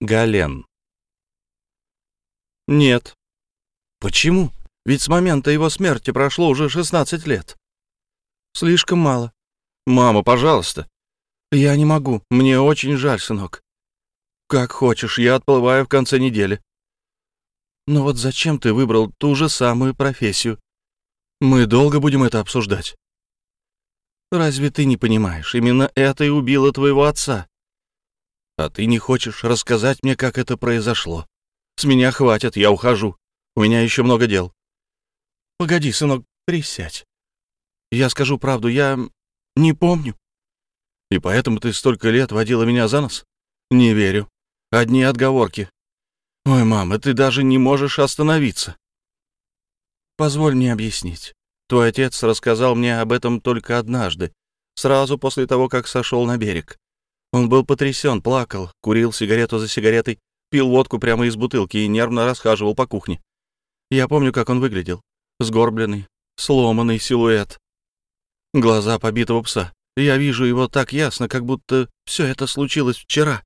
Гален. Нет. Почему? Ведь с момента его смерти прошло уже 16 лет. Слишком мало. Мама, пожалуйста. Я не могу. Мне очень жаль, сынок. Как хочешь, я отплываю в конце недели. Но вот зачем ты выбрал ту же самую профессию? Мы долго будем это обсуждать. Разве ты не понимаешь, именно это и убило твоего отца? А ты не хочешь рассказать мне, как это произошло? С меня хватит, я ухожу. У меня еще много дел. Погоди, сынок, присядь. Я скажу правду, я не помню. И поэтому ты столько лет водила меня за нос? Не верю. Одни отговорки. Ой, мама, ты даже не можешь остановиться. Позволь мне объяснить. Твой отец рассказал мне об этом только однажды, сразу после того, как сошел на берег. Он был потрясен, плакал, курил сигарету за сигаретой, пил водку прямо из бутылки и нервно расхаживал по кухне. Я помню, как он выглядел. Сгорбленный, сломанный силуэт. Глаза побитого пса. Я вижу его так ясно, как будто все это случилось вчера.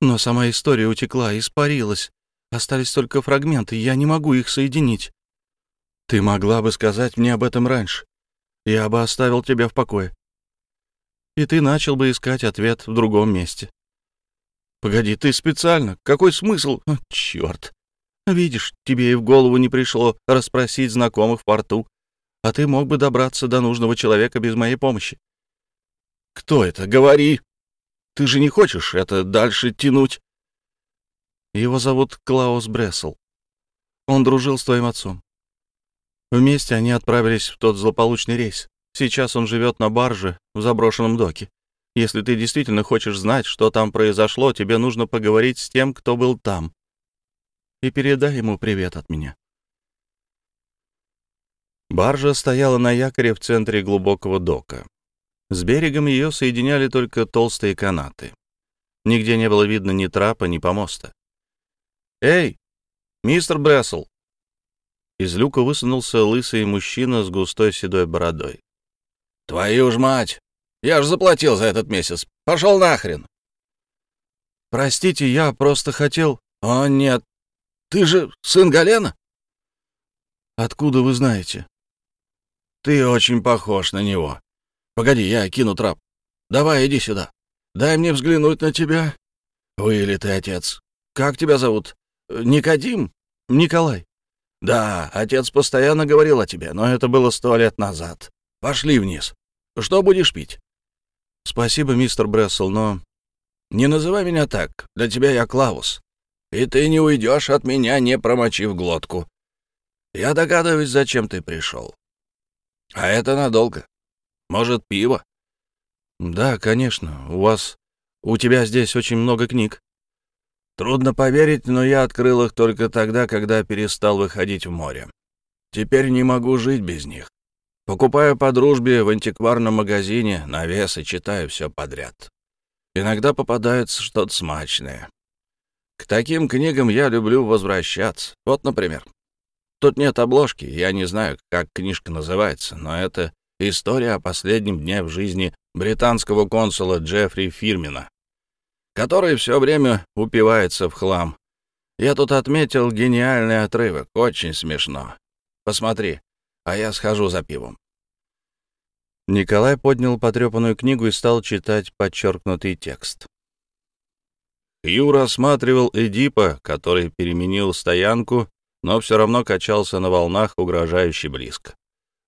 Но сама история утекла, испарилась. Остались только фрагменты, я не могу их соединить. Ты могла бы сказать мне об этом раньше. Я бы оставил тебя в покое. И ты начал бы искать ответ в другом месте. Погоди, ты специально? Какой смысл? О, черт. Видишь, тебе и в голову не пришло расспросить знакомых в порту, а ты мог бы добраться до нужного человека без моей помощи. Кто это? Говори. Ты же не хочешь это дальше тянуть? Его зовут Клаус Брессел. Он дружил с твоим отцом. Вместе они отправились в тот злополучный рейс. Сейчас он живет на барже в заброшенном доке. Если ты действительно хочешь знать, что там произошло, тебе нужно поговорить с тем, кто был там. И передай ему привет от меня. Баржа стояла на якоре в центре глубокого дока. С берегом ее соединяли только толстые канаты. Нигде не было видно ни трапа, ни помоста. «Эй, мистер Брессел!» Из люка высунулся лысый мужчина с густой седой бородой. «Твою ж мать! Я ж заплатил за этот месяц. Пошел нахрен!» «Простите, я просто хотел...» «О, нет! Ты же сын Галена?» «Откуда вы знаете?» «Ты очень похож на него. Погоди, я кину трап. Давай, иди сюда. Дай мне взглянуть на тебя. Вылитый отец. Как тебя зовут? Никодим? Николай. Да, отец постоянно говорил о тебе, но это было сто лет назад. Пошли вниз. Что будешь пить? Спасибо, мистер Брессел, но... Не называй меня так. Для тебя я Клаус. И ты не уйдешь от меня, не промочив глотку. Я догадываюсь, зачем ты пришел. А это надолго. Может, пиво? Да, конечно. У вас... У тебя здесь очень много книг. Трудно поверить, но я открыл их только тогда, когда перестал выходить в море. Теперь не могу жить без них. Покупаю по дружбе в антикварном магазине навес и читаю все подряд. Иногда попадается что-то смачное. К таким книгам я люблю возвращаться. Вот, например. Тут нет обложки, я не знаю, как книжка называется, но это история о последнем дне в жизни британского консула Джеффри Фирмина который все время упивается в хлам. Я тут отметил гениальный отрывок, очень смешно. Посмотри, а я схожу за пивом. Николай поднял потрепанную книгу и стал читать подчеркнутый текст. Хью рассматривал Эдипа, который переменил стоянку, но все равно качался на волнах угрожающе близко.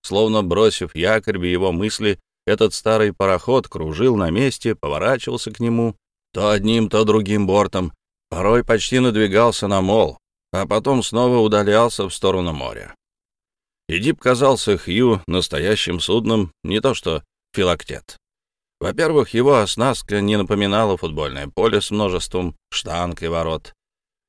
Словно бросив якорь в его мысли, этот старый пароход кружил на месте, поворачивался к нему, то одним, то другим бортом, порой почти надвигался на мол, а потом снова удалялся в сторону моря. Эдип казался Хью настоящим судном, не то что филактет. Во-первых, его оснастка не напоминала футбольное поле с множеством штанг и ворот.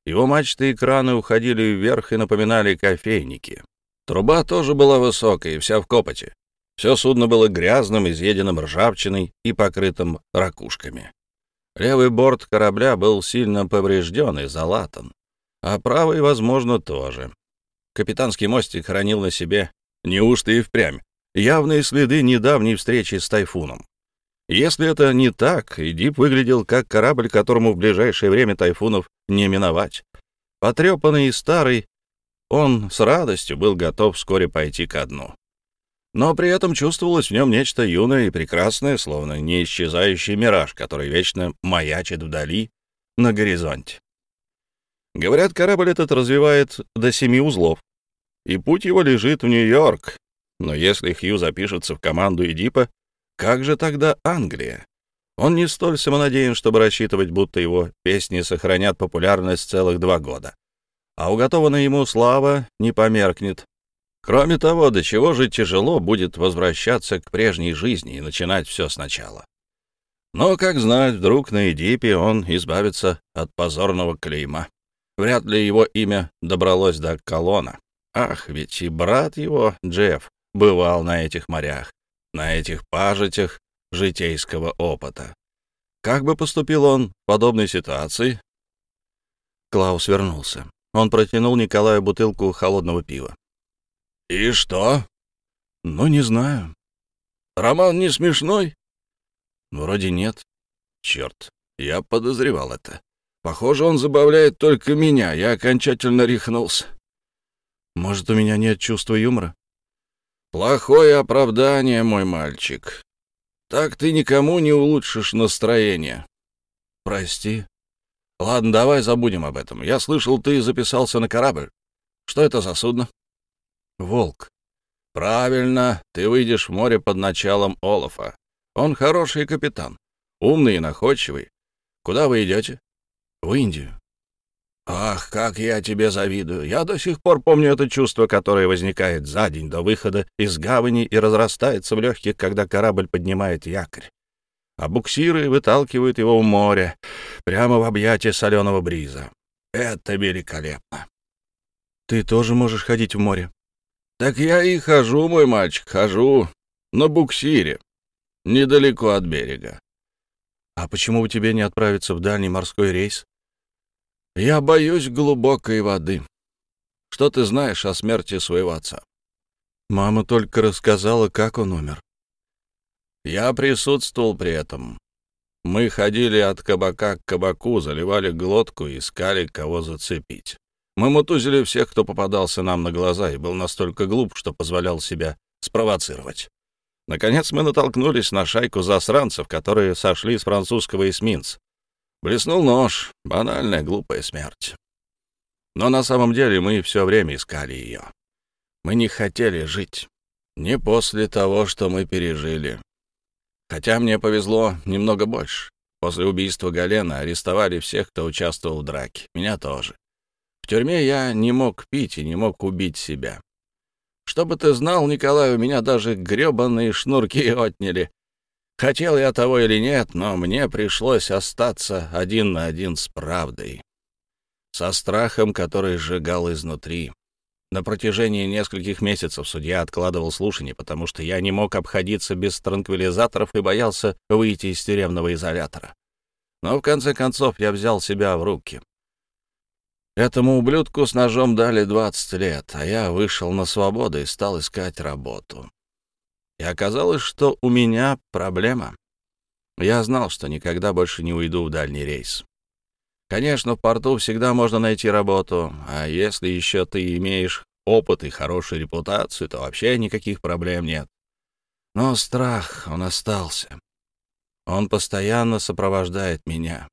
Его мачты и краны уходили вверх и напоминали кофейники. Труба тоже была высокой, вся в копоти. Все судно было грязным, изъеденным ржавчиной и покрытым ракушками. Левый борт корабля был сильно поврежден и залатан, а правый, возможно, тоже. Капитанский мостик хранил на себе, неужто и впрямь, явные следы недавней встречи с тайфуном. Если это не так, Эдип выглядел как корабль, которому в ближайшее время тайфунов не миновать. Потрепанный и старый, он с радостью был готов вскоре пойти ко дну. Но при этом чувствовалось в нем нечто юное и прекрасное, словно не исчезающий мираж, который вечно маячит вдали, на горизонте. Говорят, корабль этот развивает до семи узлов, и путь его лежит в Нью-Йорк. Но если Хью запишется в команду Эдипа, как же тогда Англия? Он не столь самонадеян, чтобы рассчитывать, будто его песни сохранят популярность целых два года. А уготованная ему слава не померкнет. Кроме того, до чего же тяжело будет возвращаться к прежней жизни и начинать все сначала. Но, как знать, вдруг на Эдипе он избавится от позорного клейма. Вряд ли его имя добралось до колона. Ах, ведь и брат его, Джефф, бывал на этих морях на этих пажитях житейского опыта. Как бы поступил он в подобной ситуации? Клаус вернулся. Он протянул Николаю бутылку холодного пива. «И что?» «Ну, не знаю». «Роман не смешной?» «Вроде нет». «Черт, я подозревал это. Похоже, он забавляет только меня. Я окончательно рехнулся». «Может, у меня нет чувства юмора?» Плохое оправдание, мой мальчик. Так ты никому не улучшишь настроение. Прости. Ладно, давай забудем об этом. Я слышал, ты записался на корабль. Что это за судно? Волк. Правильно, ты выйдешь в море под началом Олафа. Он хороший капитан, умный и находчивый. Куда вы идете? В Индию. Ах, как я тебе завидую. Я до сих пор помню это чувство, которое возникает за день до выхода из гавани и разрастается в легких, когда корабль поднимает якорь. А буксиры выталкивают его в море, прямо в объятия соленого бриза. Это великолепно. Ты тоже можешь ходить в море? Так я и хожу, мой мальчик, хожу на буксире, недалеко от берега. А почему бы тебе не отправиться в дальний морской рейс? Я боюсь глубокой воды. Что ты знаешь о смерти своего отца? Мама только рассказала, как он умер. Я присутствовал при этом. Мы ходили от кабака к кабаку, заливали глотку и искали, кого зацепить. Мы мутузили всех, кто попадался нам на глаза, и был настолько глуп, что позволял себя спровоцировать. Наконец мы натолкнулись на шайку засранцев, которые сошли с французского эсминца. Блеснул нож. Банальная, глупая смерть. Но на самом деле мы все время искали ее. Мы не хотели жить. Не после того, что мы пережили. Хотя мне повезло немного больше. После убийства Галена арестовали всех, кто участвовал в драке. Меня тоже. В тюрьме я не мог пить и не мог убить себя. Чтобы ты знал, Николай, у меня даже гребаные шнурки отняли. Хотел я того или нет, но мне пришлось остаться один на один с правдой. Со страхом, который сжигал изнутри. На протяжении нескольких месяцев судья откладывал слушание, потому что я не мог обходиться без транквилизаторов и боялся выйти из тюремного изолятора. Но в конце концов я взял себя в руки. Этому ублюдку с ножом дали 20 лет, а я вышел на свободу и стал искать работу. И оказалось, что у меня проблема. Я знал, что никогда больше не уйду в дальний рейс. Конечно, в порту всегда можно найти работу, а если еще ты имеешь опыт и хорошую репутацию, то вообще никаких проблем нет. Но страх, он остался. Он постоянно сопровождает меня.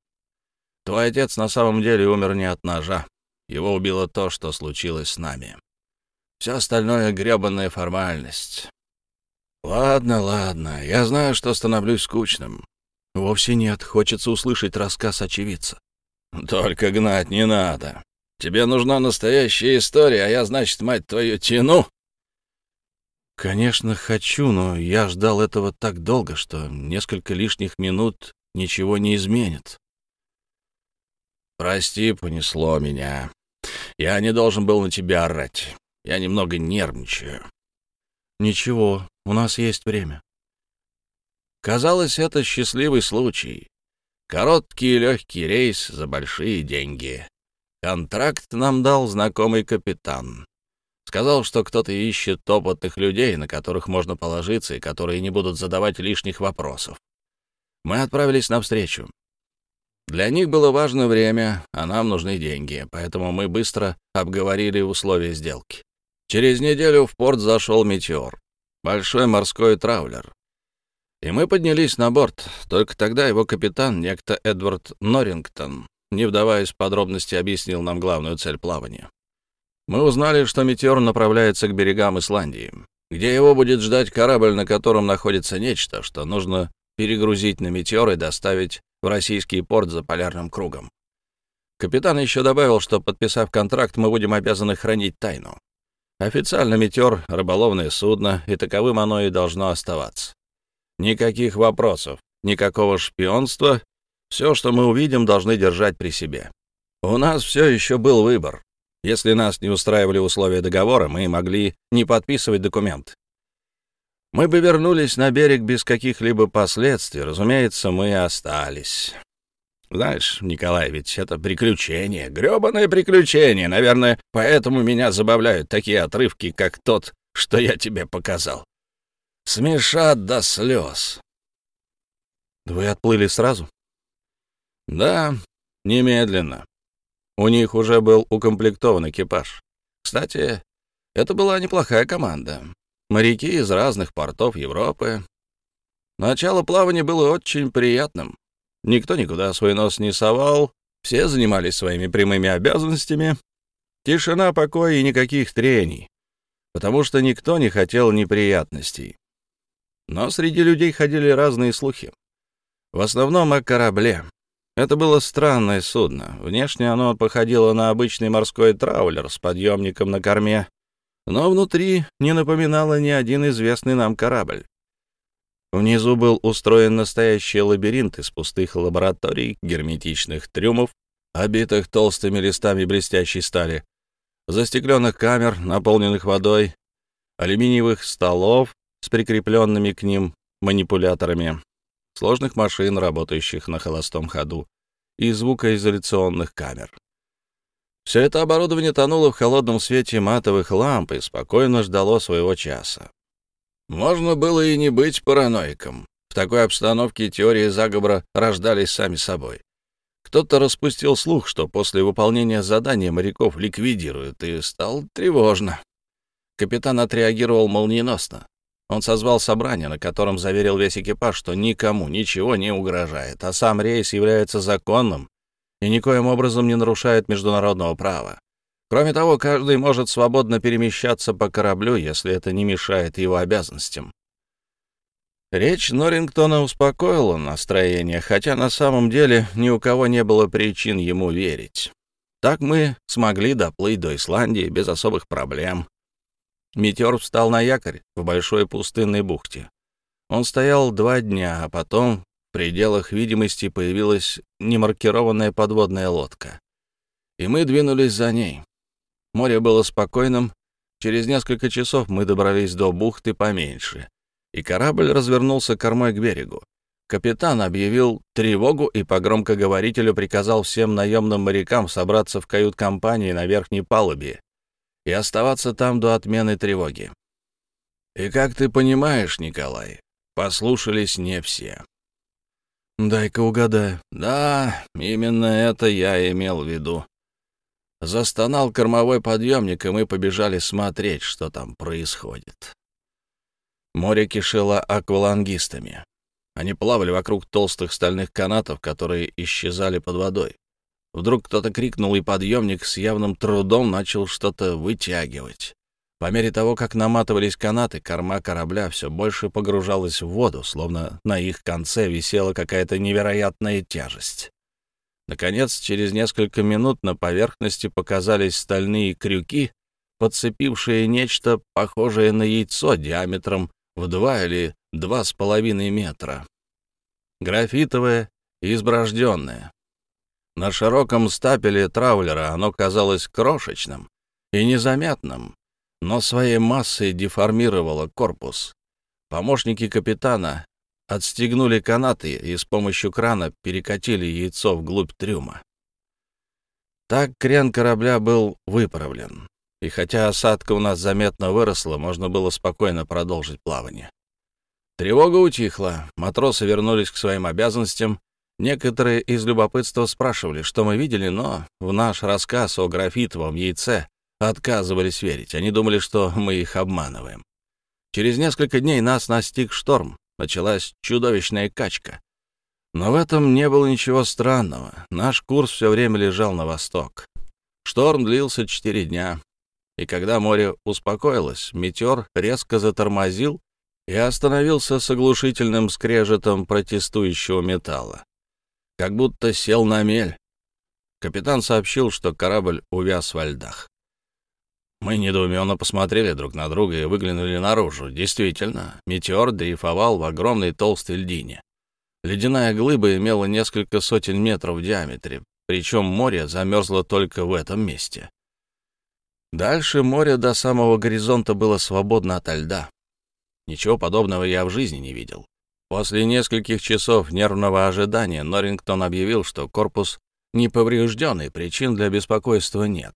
Твой отец на самом деле умер не от ножа. Его убило то, что случилось с нами. Все остальное — гребанная формальность. «Ладно, ладно, я знаю, что становлюсь скучным». «Вовсе нет, хочется услышать рассказ очевидца». «Только гнать не надо. Тебе нужна настоящая история, а я, значит, мать твою, тяну». «Конечно, хочу, но я ждал этого так долго, что несколько лишних минут ничего не изменит». «Прости, понесло меня. Я не должен был на тебя орать. Я немного нервничаю». «Ничего, у нас есть время». Казалось, это счастливый случай. Короткий и легкий рейс за большие деньги. Контракт нам дал знакомый капитан. Сказал, что кто-то ищет опытных людей, на которых можно положиться и которые не будут задавать лишних вопросов. Мы отправились навстречу. Для них было важно время, а нам нужны деньги, поэтому мы быстро обговорили условия сделки. Через неделю в порт зашел «Метеор», большой морской траулер. И мы поднялись на борт. Только тогда его капитан, некто Эдвард Норрингтон, не вдаваясь в подробности, объяснил нам главную цель плавания. Мы узнали, что «Метеор» направляется к берегам Исландии, где его будет ждать корабль, на котором находится нечто, что нужно перегрузить на «Метеор» и доставить в российский порт за полярным кругом. Капитан еще добавил, что, подписав контракт, мы будем обязаны хранить тайну. Официально «Метеор» — рыболовное судно, и таковым оно и должно оставаться. Никаких вопросов, никакого шпионства. Все, что мы увидим, должны держать при себе. У нас все еще был выбор. Если нас не устраивали условия договора, мы могли не подписывать документ. Мы бы вернулись на берег без каких-либо последствий. Разумеется, мы остались. Знаешь, Николай, ведь это приключение, грёбаное приключение. Наверное, поэтому меня забавляют такие отрывки, как тот, что я тебе показал. Смешат до слез. Вы отплыли сразу? Да, немедленно. У них уже был укомплектован экипаж. Кстати, это была неплохая команда моряки из разных портов Европы. Начало плавания было очень приятным. Никто никуда свой нос не совал, все занимались своими прямыми обязанностями. Тишина, покой и никаких трений, потому что никто не хотел неприятностей. Но среди людей ходили разные слухи. В основном о корабле. Это было странное судно. Внешне оно походило на обычный морской траулер с подъемником на корме, но внутри не напоминало ни один известный нам корабль. Внизу был устроен настоящий лабиринт из пустых лабораторий, герметичных трюмов, обитых толстыми листами блестящей стали, застекленных камер, наполненных водой, алюминиевых столов с прикрепленными к ним манипуляторами, сложных машин, работающих на холостом ходу, и звукоизоляционных камер. Все это оборудование тонуло в холодном свете матовых ламп и спокойно ждало своего часа. Можно было и не быть параноиком. В такой обстановке теории заговора рождались сами собой. Кто-то распустил слух, что после выполнения задания моряков ликвидируют, и стало тревожно. Капитан отреагировал молниеносно. Он созвал собрание, на котором заверил весь экипаж, что никому ничего не угрожает, а сам рейс является законным и никоим образом не нарушает международного права. Кроме того, каждый может свободно перемещаться по кораблю, если это не мешает его обязанностям. Речь Норрингтона успокоила настроение, хотя на самом деле ни у кого не было причин ему верить. Так мы смогли доплыть до Исландии без особых проблем. Метеор встал на якорь в большой пустынной бухте. Он стоял два дня, а потом в пределах видимости появилась немаркированная подводная лодка. И мы двинулись за ней. Море было спокойным. Через несколько часов мы добрались до бухты поменьше, и корабль развернулся кормой к берегу. Капитан объявил тревогу и по громкоговорителю приказал всем наемным морякам собраться в кают-компании на верхней палубе и оставаться там до отмены тревоги. И, как ты понимаешь, Николай, послушались не все. «Дай-ка угадаю». «Да, именно это я имел в виду». Застонал кормовой подъемник, и мы побежали смотреть, что там происходит. Море кишело аквалангистами. Они плавали вокруг толстых стальных канатов, которые исчезали под водой. Вдруг кто-то крикнул, и подъемник с явным трудом начал что-то вытягивать. По мере того, как наматывались канаты, корма корабля все больше погружалась в воду, словно на их конце висела какая-то невероятная тяжесть. Наконец, через несколько минут на поверхности показались стальные крюки, подцепившие нечто похожее на яйцо диаметром в два или два с половиной метра. Графитовое и изброжденное. На широком стапеле траулера оно казалось крошечным и незаметным, но своей массой деформировало корпус. Помощники капитана отстегнули канаты и с помощью крана перекатили яйцо вглубь трюма. Так крен корабля был выправлен, и хотя осадка у нас заметно выросла, можно было спокойно продолжить плавание. Тревога утихла, матросы вернулись к своим обязанностям. Некоторые из любопытства спрашивали, что мы видели, но в наш рассказ о графитовом яйце отказывались верить. Они думали, что мы их обманываем. Через несколько дней нас настиг шторм. Началась чудовищная качка. Но в этом не было ничего странного. Наш курс все время лежал на восток. Шторм длился четыре дня. И когда море успокоилось, метеор резко затормозил и остановился с оглушительным скрежетом протестующего металла. Как будто сел на мель. Капитан сообщил, что корабль увяз во льдах. Мы недоуменно посмотрели друг на друга и выглянули наружу. Действительно, метеор дрейфовал в огромной толстой льдине. Ледяная глыба имела несколько сотен метров в диаметре, причем море замерзло только в этом месте. Дальше море до самого горизонта было свободно ото льда. Ничего подобного я в жизни не видел. После нескольких часов нервного ожидания Норрингтон объявил, что корпус не поврежден и причин для беспокойства нет.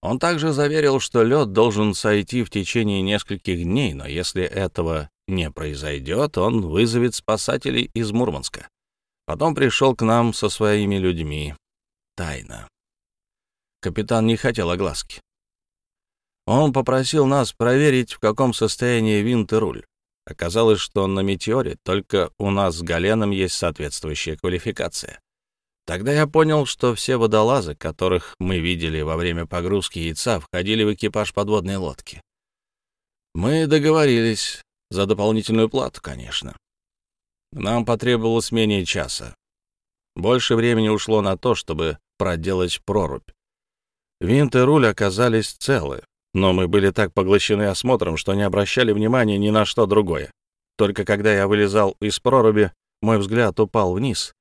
Он также заверил, что лед должен сойти в течение нескольких дней, но если этого не произойдет, он вызовет спасателей из Мурманска. Потом пришел к нам со своими людьми. Тайно. Капитан не хотел огласки. Он попросил нас проверить, в каком состоянии винт и руль. Оказалось, что на «Метеоре» только у нас с Галеном есть соответствующая квалификация. Тогда я понял, что все водолазы, которых мы видели во время погрузки яйца, входили в экипаж подводной лодки. Мы договорились за дополнительную плату, конечно. Нам потребовалось менее часа. Больше времени ушло на то, чтобы проделать прорубь. Винт и руль оказались целы, но мы были так поглощены осмотром, что не обращали внимания ни на что другое. Только когда я вылезал из проруби, мой взгляд упал вниз.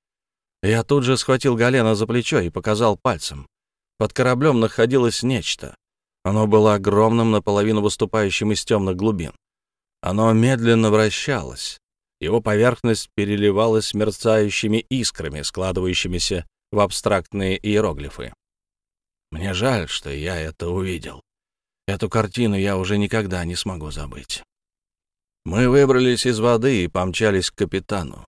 Я тут же схватил Галена за плечо и показал пальцем. Под кораблем находилось нечто. Оно было огромным, наполовину выступающим из темных глубин. Оно медленно вращалось. Его поверхность переливалась мерцающими искрами, складывающимися в абстрактные иероглифы. Мне жаль, что я это увидел. Эту картину я уже никогда не смогу забыть. Мы выбрались из воды и помчались к капитану.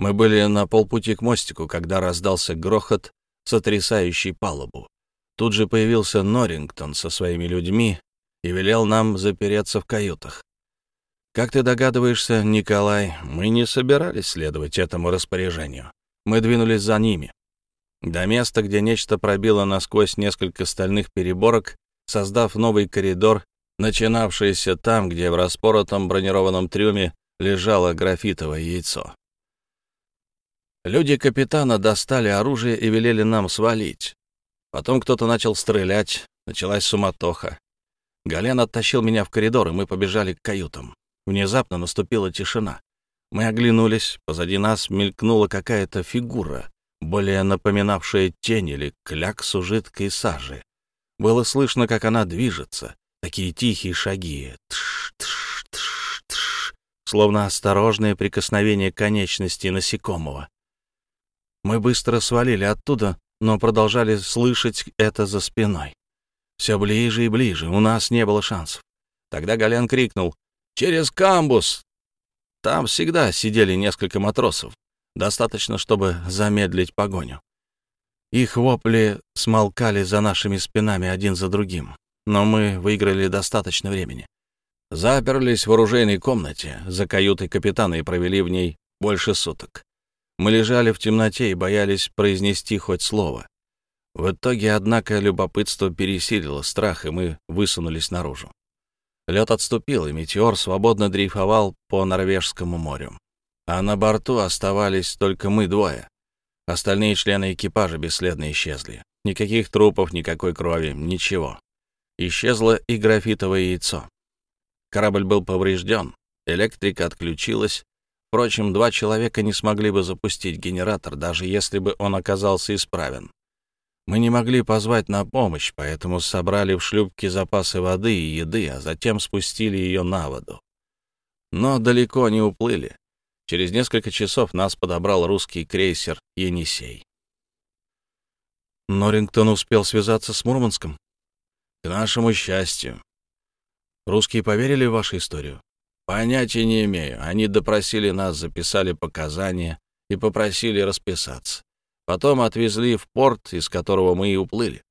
Мы были на полпути к мостику, когда раздался грохот, сотрясающий палубу. Тут же появился Норрингтон со своими людьми и велел нам запереться в каютах. Как ты догадываешься, Николай, мы не собирались следовать этому распоряжению. Мы двинулись за ними. До места, где нечто пробило насквозь несколько стальных переборок, создав новый коридор, начинавшийся там, где в распоротом бронированном трюме лежало графитовое яйцо. Люди капитана достали оружие и велели нам свалить. Потом кто-то начал стрелять, началась суматоха. Гален оттащил меня в коридор, и мы побежали к каютам. Внезапно наступила тишина. Мы оглянулись, позади нас мелькнула какая-то фигура, более напоминавшая тень или кляксу жидкой сажи. Было слышно, как она движется. Такие тихие шаги. Тш, тш, тш, тш, словно осторожное прикосновение конечности насекомого. Мы быстро свалили оттуда, но продолжали слышать это за спиной. Все ближе и ближе, у нас не было шансов. Тогда Галян крикнул «Через камбус!» Там всегда сидели несколько матросов. Достаточно, чтобы замедлить погоню. Их вопли смолкали за нашими спинами один за другим, но мы выиграли достаточно времени. Заперлись в оружейной комнате за каютой капитана и провели в ней больше суток. Мы лежали в темноте и боялись произнести хоть слово. В итоге, однако, любопытство пересилило страх, и мы высунулись наружу. Лед отступил, и метеор свободно дрейфовал по Норвежскому морю. А на борту оставались только мы двое. Остальные члены экипажа бесследно исчезли. Никаких трупов, никакой крови, ничего. Исчезло и графитовое яйцо. Корабль был поврежден, электрика отключилась. Впрочем, два человека не смогли бы запустить генератор, даже если бы он оказался исправен. Мы не могли позвать на помощь, поэтому собрали в шлюпке запасы воды и еды, а затем спустили ее на воду. Но далеко не уплыли. Через несколько часов нас подобрал русский крейсер «Енисей». Норрингтон успел связаться с Мурманском? К нашему счастью. Русские поверили в вашу историю? Понятия не имею. Они допросили нас, записали показания и попросили расписаться. Потом отвезли в порт, из которого мы и уплыли.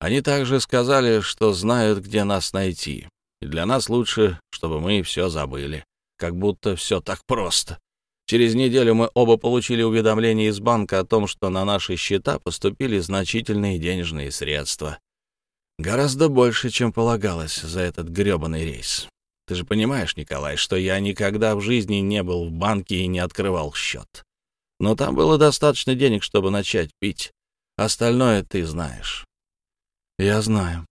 Они также сказали, что знают, где нас найти. И для нас лучше, чтобы мы все забыли. Как будто все так просто. Через неделю мы оба получили уведомление из банка о том, что на наши счета поступили значительные денежные средства. Гораздо больше, чем полагалось за этот грёбаный рейс. Ты же понимаешь, Николай, что я никогда в жизни не был в банке и не открывал счет. Но там было достаточно денег, чтобы начать пить. Остальное ты знаешь. Я знаю.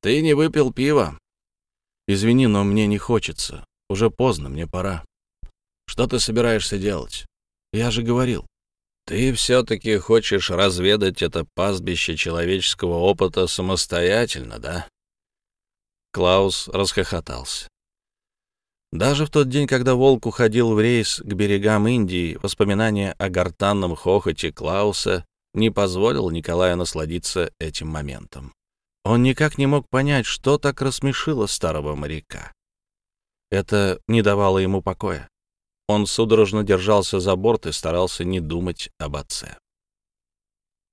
Ты не выпил пива? Извини, но мне не хочется. Уже поздно, мне пора. Что ты собираешься делать? Я же говорил. Ты все-таки хочешь разведать это пастбище человеческого опыта самостоятельно, да? Клаус расхохотался. Даже в тот день, когда волк уходил в рейс к берегам Индии, воспоминание о гортанном хохоте Клауса не позволил Николаю насладиться этим моментом. Он никак не мог понять, что так рассмешило старого моряка. Это не давало ему покоя. Он судорожно держался за борт и старался не думать об отце.